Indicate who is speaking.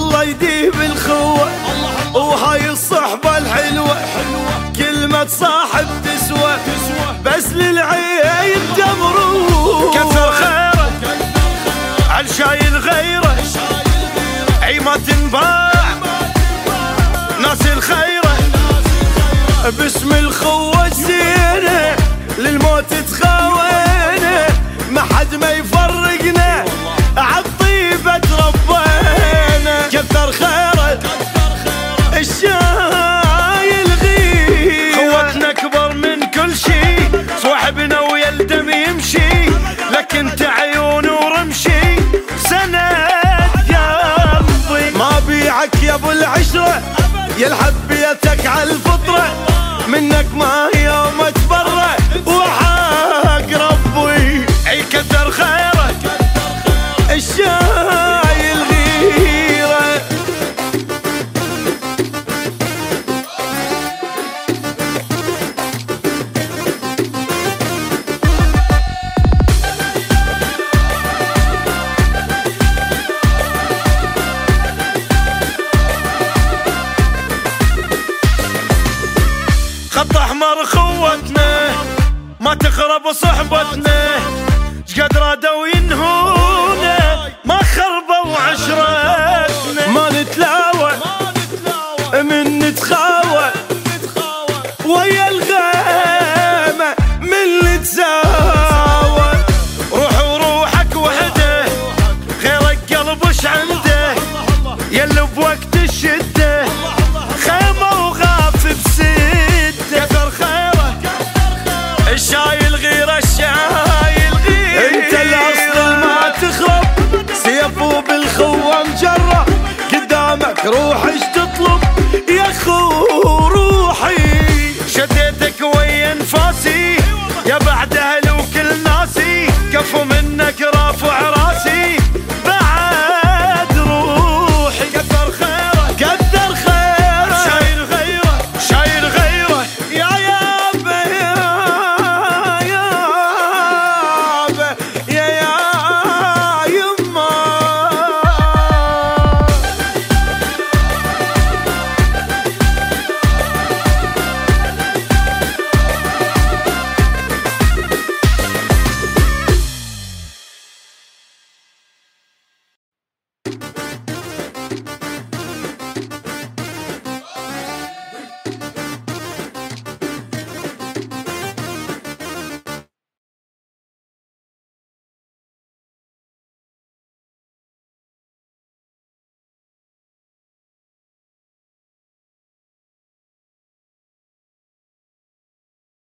Speaker 1: ناديه بالخوة وهاي الصحبة الحلوة. كلمة صاحب تسوى. بس للعين تمرو
Speaker 2: كثر خيرة. على شايل غيرة. أي ما تنباع. ناس الخيرة.
Speaker 1: باسم الخوة الزينة. للموت تخاوينا ما حد ما يفرقنا أبو العشرة يلعب بيتك على الفطرة منك ما يوم تبرى وحق
Speaker 2: خط احمر خوتنا ما تخرب صحبتنا. شقد رادوا ينهونا
Speaker 1: روح اشتغل